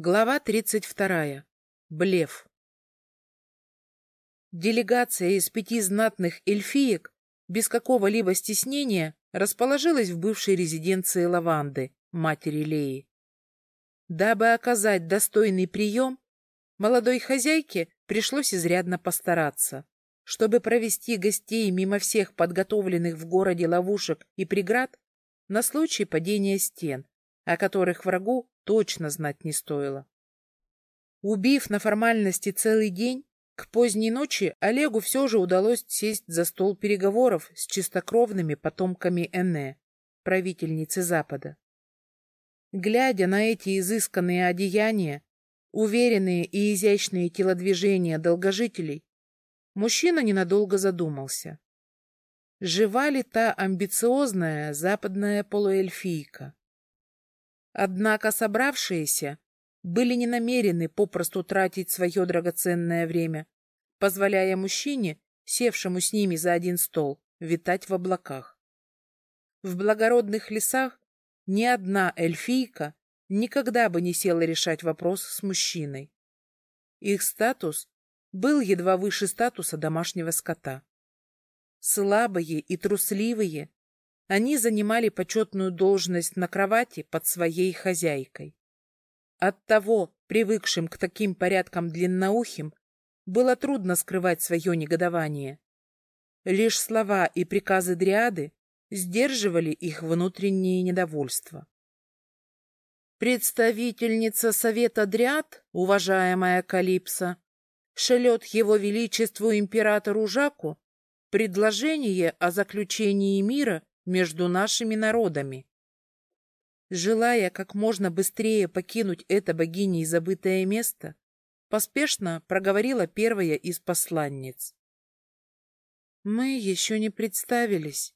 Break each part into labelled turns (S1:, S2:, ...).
S1: Глава 32. Блеф. Делегация из пяти знатных эльфиек без какого-либо стеснения расположилась в бывшей резиденции Лаванды, матери Леи. Дабы оказать достойный прием, молодой хозяйке пришлось изрядно постараться. Чтобы провести гостей мимо всех подготовленных в городе ловушек и преград на случай падения стен, о которых врагу точно знать не стоило. Убив на формальности целый день, к поздней ночи Олегу все же удалось сесть за стол переговоров с чистокровными потомками Эне, правительницы Запада. Глядя на эти изысканные одеяния, уверенные и изящные телодвижения долгожителей, мужчина ненадолго задумался. Жива ли та амбициозная западная полуэльфийка? Однако собравшиеся были не намерены попросту тратить свое драгоценное время, позволяя мужчине, севшему с ними за один стол, витать в облаках. В благородных лесах ни одна эльфийка никогда бы не села решать вопрос с мужчиной. Их статус был едва выше статуса домашнего скота. Слабые и трусливые, они занимали почетную должность на кровати под своей хозяйкой. Оттого, привыкшим к таким порядкам длинноухим, было трудно скрывать свое негодование. Лишь слова и приказы дриады сдерживали их внутреннее недовольство. Представительница Совета Дриад, уважаемая Калипсо, шлет его величеству императору Жаку предложение о заключении мира между нашими народами. Желая как можно быстрее покинуть это богиней забытое место, поспешно проговорила первая из посланниц. Мы еще не представились.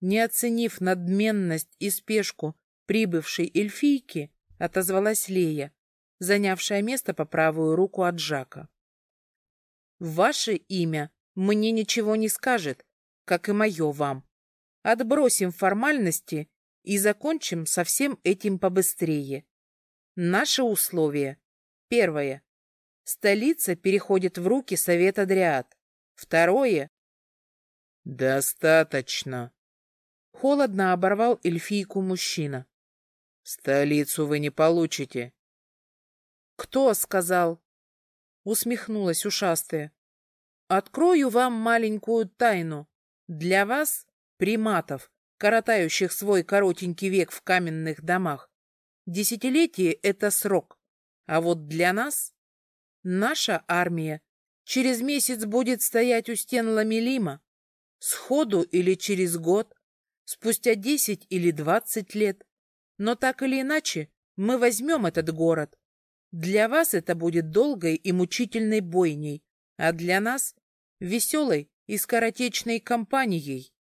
S1: Не оценив надменность и спешку прибывшей эльфийки, отозвалась Лея, занявшая место по правую руку от Жака. Ваше имя мне ничего не скажет, как и мое вам. Отбросим формальности и закончим со всем этим побыстрее. Наши условия. Первое. Столица переходит в руки Совета Дриад. Второе.
S2: Достаточно.
S1: Холодно оборвал эльфийку мужчина.
S2: Столицу вы не получите.
S1: Кто сказал? Усмехнулась ушастая. Открою вам маленькую тайну. Для вас приматов, коротающих свой коротенький век в каменных домах. Десятилетие — это срок. А вот для нас, наша армия, через месяц будет стоять у стен Ламелима, сходу или через год, спустя десять или двадцать лет. Но так или иначе, мы возьмем этот город. Для вас это будет долгой и мучительной бойней, а для нас — веселой и скоротечной кампанией.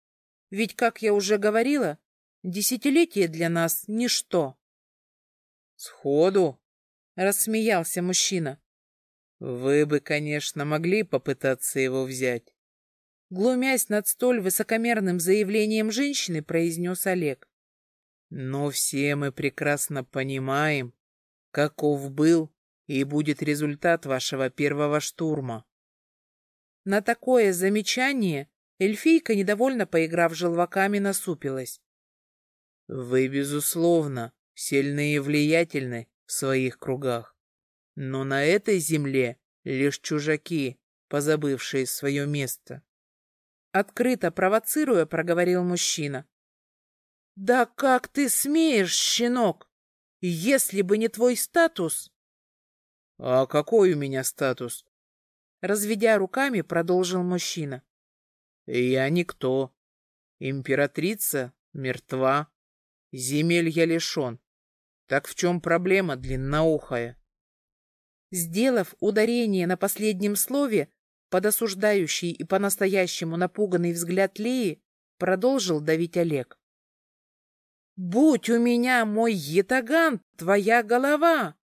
S1: Ведь, как я уже говорила, десятилетие для нас — ничто.
S2: — Сходу?
S1: — рассмеялся мужчина.
S2: — Вы бы, конечно, могли попытаться его взять.
S1: Глумясь над столь высокомерным заявлением женщины, произнес Олег.
S2: Но все мы прекрасно понимаем, каков был и будет результат вашего первого штурма.
S1: На такое замечание Эльфийка, недовольно поиграв желваками, насупилась.
S2: «Вы, безусловно, сильны и влиятельны в своих кругах. Но на этой земле лишь чужаки, позабывшие свое место».
S1: Открыто провоцируя, проговорил мужчина. «Да как ты смеешь, щенок? Если бы не твой статус...»
S2: «А какой у меня статус?»
S1: Разведя руками, продолжил мужчина.
S2: Я никто. Императрица мертва. Земель я лишен. Так в чем проблема, длинноухая?
S1: Сделав ударение на последнем слове, под осуждающий и по-настоящему напуганный взгляд Леи, продолжил давить Олег. «Будь у меня мой етаган, твоя голова!»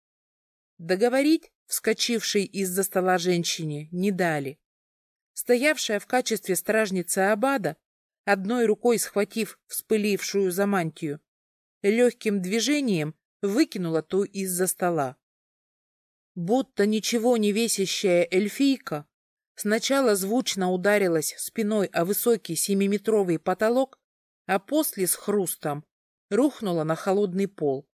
S1: Договорить, вскочившей из-за стола женщине, не дали стоявшая в качестве стражницы Абада, одной рукой схватив вспылившую за мантию, легким движением выкинула ту из-за стола. будто ничего не весящая эльфийка, сначала звучно ударилась спиной о высокий семиметровый потолок, а после с хрустом рухнула на холодный пол.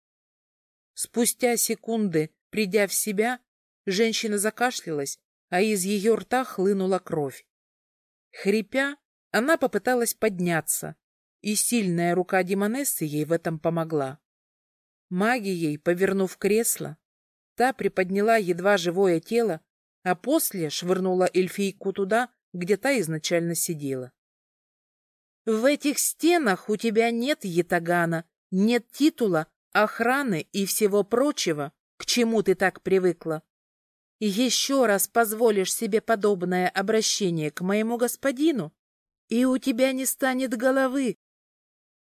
S1: Спустя секунды, придя в себя, женщина закашлялась, а из ее рта хлынула кровь. Хрипя, она попыталась подняться, и сильная рука Демонессы ей в этом помогла. Магией, повернув кресло, та приподняла едва живое тело, а после швырнула эльфийку туда, где та изначально сидела. В этих стенах у тебя нет ятагана, нет титула, охраны и всего прочего, к чему ты так привыкла. Еще раз позволишь себе подобное обращение к моему господину, и у тебя не станет головы.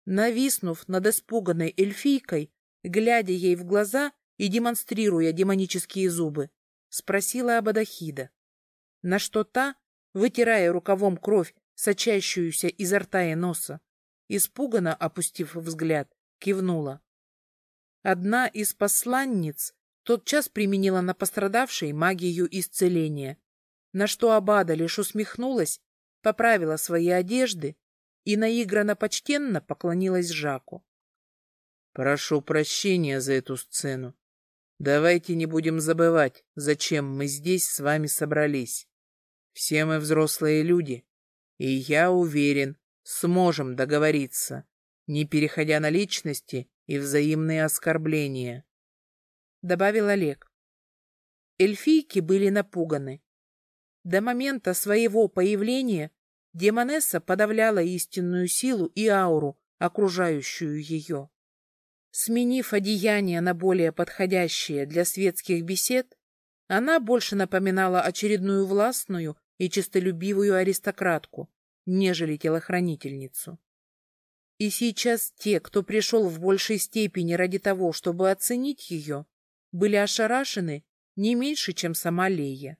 S1: Нависнув над испуганной эльфийкой, глядя ей в глаза и демонстрируя демонические зубы, спросила Абадахида, на что та, вытирая рукавом кровь сочащуюся изо рта и носа, испуганно опустив взгляд, кивнула. Одна из посланниц тотчас применила на пострадавшей магию исцеления, на что Абада лишь усмехнулась, поправила свои одежды и наигранно почтенно поклонилась Жаку.
S2: «Прошу прощения за эту сцену. Давайте не будем забывать, зачем мы здесь с вами собрались. Все мы взрослые люди, и я уверен, сможем договориться, не переходя на личности и взаимные оскорбления. Добавил Олег.
S1: Эльфийки были напуганы. До момента своего появления Демонесса подавляла истинную силу и ауру, окружающую ее. Сменив одеяние на более подходящее для светских бесед, она больше напоминала очередную властную и честолюбивую аристократку, нежели телохранительницу. И сейчас те, кто пришел в большей степени ради того, чтобы оценить ее, были ошарашены не меньше, чем сама Лея.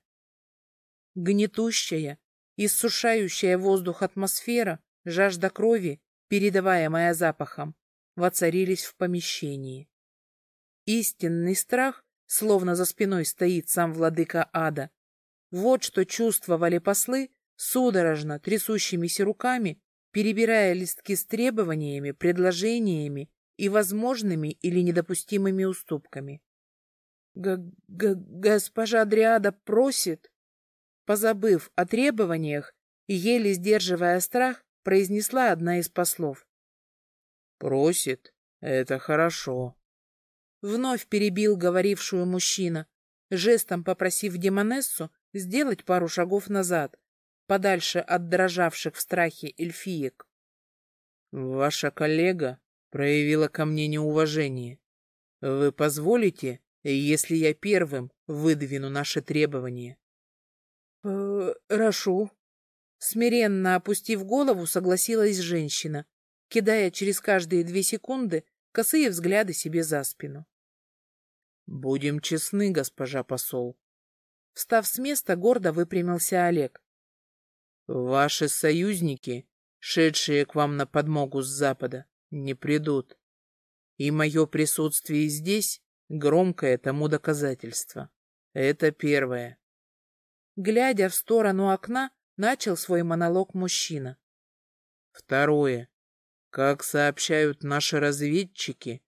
S1: Гнетущая, иссушающая воздух атмосфера, жажда крови, передаваемая запахом, воцарились в помещении. Истинный страх, словно за спиной стоит сам владыка ада, вот что чувствовали послы, судорожно трясущимися руками, перебирая листки с требованиями, предложениями и возможными или недопустимыми уступками. Г -г «Госпожа Адриада просит...» Позабыв о требованиях и еле сдерживая страх, произнесла одна из послов.
S2: «Просит? Это хорошо».
S1: Вновь перебил говорившую мужчина, жестом попросив Демонессу сделать пару шагов назад, подальше от дрожавших в страхе эльфиек.
S2: «Ваша коллега проявила ко мне неуважение. Вы позволите, если я первым выдвину наши требования?»
S1: «Прошу». Смиренно опустив голову, согласилась женщина, кидая через каждые две секунды косые взгляды себе за спину.
S2: «Будем честны, госпожа посол.
S1: Встав с места, гордо выпрямился Олег.
S2: «Ваши союзники, шедшие к вам на подмогу с запада, не придут. И мое присутствие здесь — громкое тому доказательство. Это первое».
S1: Глядя в сторону окна, начал свой монолог мужчина.
S2: «Второе. Как сообщают наши разведчики,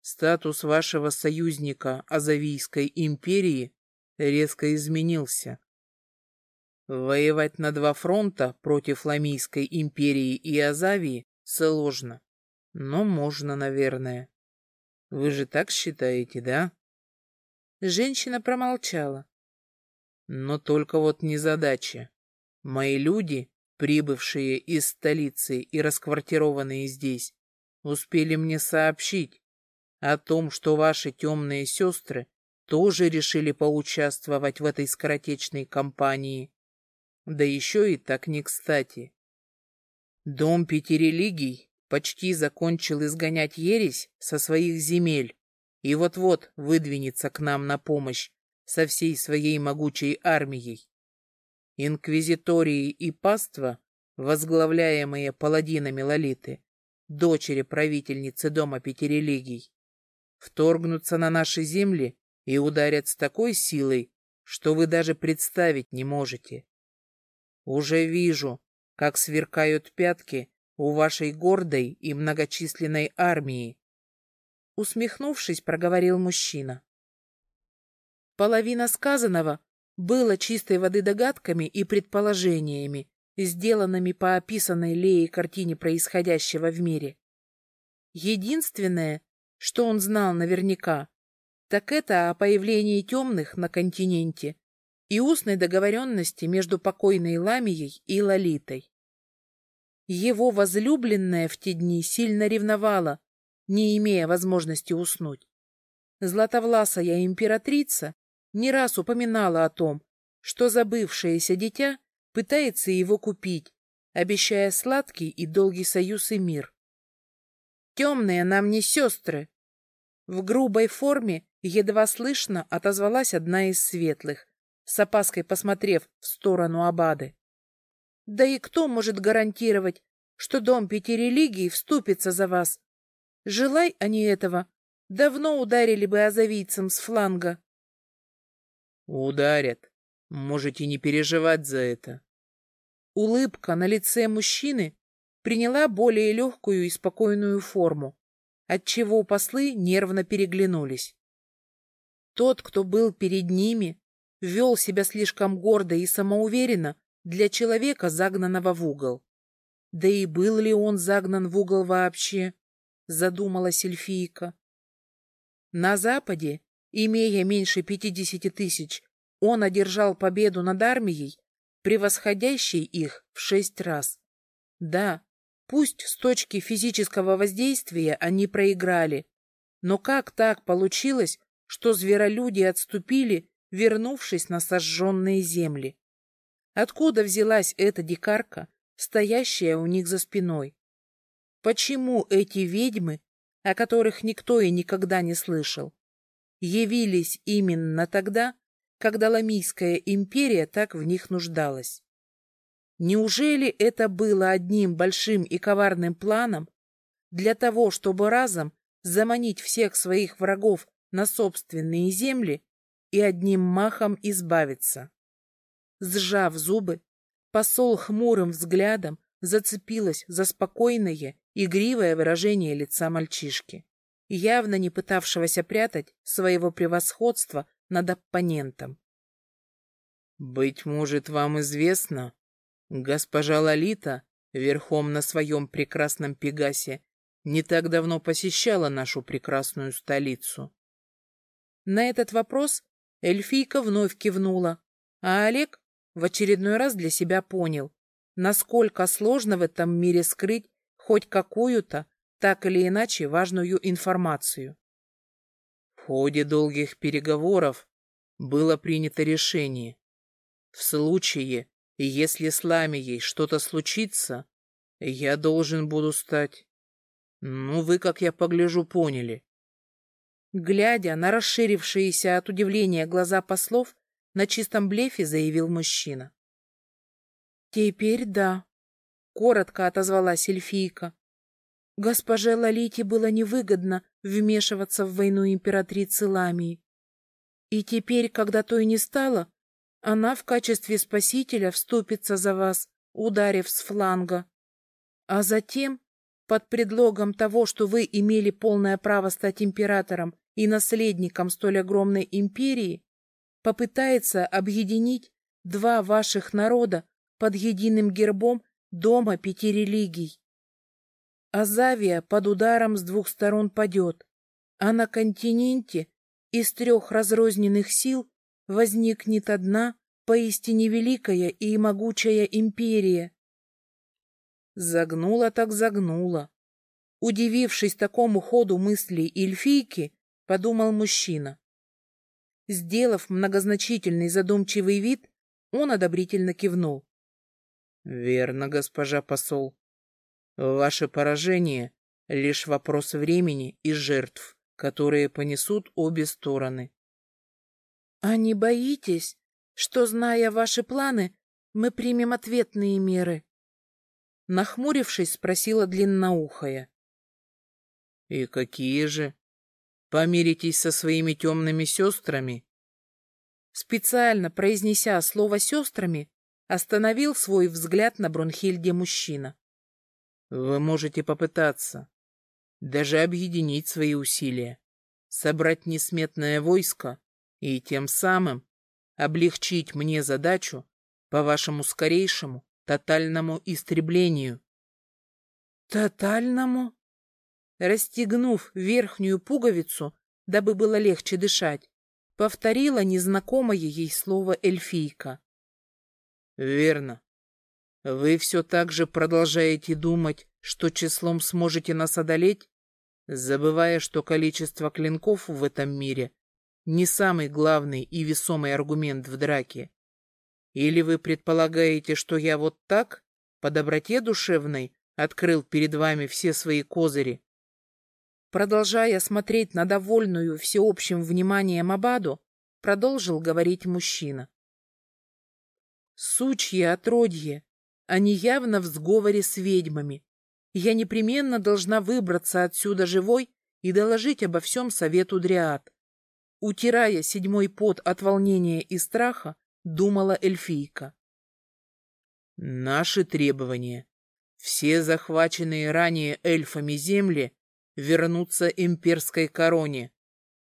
S2: статус вашего союзника Азавийской империи резко изменился. Воевать на два фронта против Ламийской империи и Азавии сложно, но можно, наверное. Вы же так считаете, да?
S1: Женщина промолчала.
S2: Но только вот незадача. Мои люди, прибывшие из столицы и расквартированные здесь, успели мне сообщить о том, что ваши темные сестры тоже решили поучаствовать в этой скоротечной кампании. Да еще и так не кстати. Дом пяти религий почти закончил изгонять ересь со своих земель и вот-вот выдвинется к нам на помощь со всей своей могучей армией. Инквизитории и паства, возглавляемые паладинами Лолиты, дочери правительницы Дома Пяти Религий, вторгнутся на наши земли и ударят с такой силой, что вы даже представить не можете. Уже вижу, как сверкают пятки у вашей гордой и многочисленной армии.
S1: Усмехнувшись, проговорил мужчина. Половина сказанного было чистой воды догадками и предположениями, сделанными по описанной Леей картине происходящего в мире. Единственное, что он знал наверняка, так это о появлении темных на континенте и устной договоренности между покойной Ламией и Лолитой. Его возлюбленная в те дни сильно ревновала, не имея возможности уснуть. Златовласая императрица не раз упоминала о том, что забывшееся дитя пытается его купить, обещая сладкий и долгий союз и мир. «Темные нам не сестры!» В грубой форме едва слышно отозвалась одна из светлых, с опаской посмотрев в сторону Абады. «Да и кто может гарантировать, что дом пяти религий вступится за вас? Желай они этого, давно ударили бы азовийцам с фланга».
S2: «Ударят. Можете не переживать за это».
S1: Улыбка на лице мужчины приняла более легкую и спокойную форму, отчего послы нервно переглянулись. Тот, кто был перед ними, вел себя слишком гордо и самоуверенно для человека, загнанного в угол. Да и был ли он загнан в угол вообще, задумалась эльфийка. На Западе, имея меньше пятидесяти тысяч, он одержал победу над армией, превосходящей их в шесть раз. Да, Пусть с точки физического воздействия они проиграли, но как так получилось, что зверолюди отступили, вернувшись на сожженные земли? Откуда взялась эта дикарка, стоящая у них за спиной? Почему эти ведьмы, о которых никто и никогда не слышал, явились именно тогда, когда Ламийская империя так в них нуждалась? Неужели это было одним большим и коварным планом для того, чтобы разом заманить всех своих врагов на собственные земли и одним махом избавиться? Сжав зубы, посол хмурым взглядом зацепилась за спокойное, игривое выражение лица мальчишки, явно не пытавшегося прятать своего превосходства над оппонентом.
S2: «Быть может, вам известно, Госпожа Лолита, верхом на своем прекрасном Пегасе, не так давно посещала нашу прекрасную столицу.
S1: На этот вопрос эльфийка вновь кивнула, а Олег в очередной раз для себя понял, насколько сложно в этом мире скрыть хоть какую-то, так или иначе, важную информацию.
S2: В ходе долгих переговоров было принято решение. В случае, если с Ламией что-то случится, я должен буду стать... Ну, вы, как я погляжу, поняли.
S1: Глядя на расширившиеся от удивления глаза послов, на чистом блефе заявил мужчина. «Теперь да», — коротко отозвалась эльфийка. Госпоже Лолите было невыгодно вмешиваться в войну императрицы Ламии. И теперь, когда той не стало, она в качестве спасителя вступится за вас, ударив с фланга. А затем, под предлогом того, что вы имели полное право стать императором и наследником столь огромной империи, попытается объединить два ваших народа под единым гербом Дома пяти религий. Азавия под ударом с двух сторон падет, а на континенте из трех разрозненных сил возникнет одна поистине великая и могучая империя. Загнула так загнула. Удивившись такому ходу мыслей эльфийки, подумал мужчина. Сделав многозначительный задумчивый вид, он одобрительно кивнул.
S2: — Верно, госпожа посол. Ваше поражение — лишь вопрос времени и жертв, которые понесут обе стороны.
S1: А не боитесь, что, зная ваши планы, мы примем ответные меры? Нахмурившись, спросила длинноухая.
S2: И какие же? Помиритесь со своими темными сестрами?»
S1: Специально произнеся слово «сестрами», остановил свой взгляд на Брунхильде мужчина.
S2: «Вы можете попытаться, даже объединить свои усилия, собрать несметное войско и тем самым облегчить мне задачу по вашему скорейшему тотальному истреблению.
S1: Тотальному? Расстегнув верхнюю пуговицу, дабы было легче дышать, повторила незнакомое ей слово эльфийка.
S2: Верно. Вы все так же продолжаете думать, что числом сможете нас одолеть, забывая, что количество клинков в этом мире не самый главный и весомый аргумент в драке. Или вы предполагаете, что я вот так, по доброте душевной, открыл перед вами все свои козыри?
S1: Продолжая смотреть на довольную всеобщим вниманием Абаду, продолжил говорить мужчина. Сучье отродье, они явно в сговоре с ведьмами. Я непременно должна выбраться отсюда живой и доложить обо всем совету Дриад. Утирая седьмой пот от волнения и страха, думала эльфийка.
S2: Наши требования. Все захваченные ранее эльфами земли вернутся имперской короне.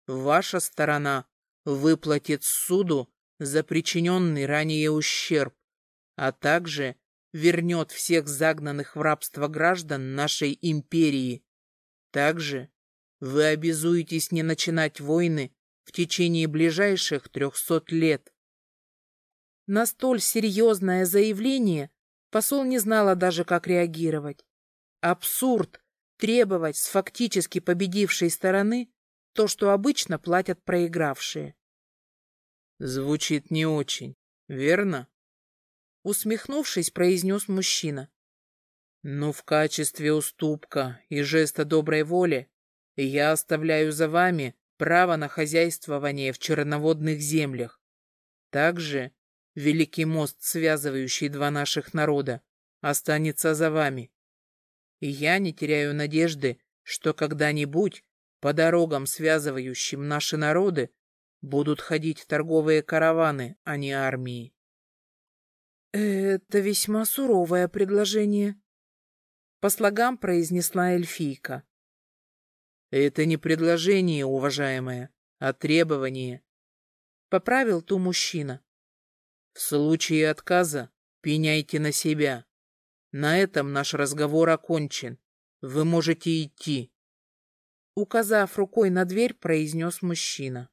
S2: Ваша сторона выплатит суду за причиненный ранее ущерб, а также вернет всех загнанных в рабство граждан нашей империи. Также вы обязуетесь не начинать войны в течение ближайших трехсот лет.
S1: На столь серьезное заявление посол не знала даже, как реагировать. Абсурд требовать с фактически победившей стороны то, что обычно платят проигравшие.
S2: Звучит не очень, верно?
S1: Усмехнувшись, произнес мужчина.
S2: Но в качестве уступка и жеста доброй воли я оставляю за вами право на хозяйствование в черноводных землях. Также великий мост, связывающий два наших народа, останется за вами. И я не теряю надежды, что когда-нибудь по дорогам, связывающим наши народы, будут ходить торговые караваны, а не армии.
S1: «Это весьма суровое предложение», — по слогам произнесла эльфийка.
S2: Это не предложение, уважаемая, а требование.
S1: Поправил ту мужчина.
S2: В случае отказа пеняйте на себя. На этом наш разговор окончен. Вы можете идти.
S1: Указав рукой на дверь, произнес мужчина.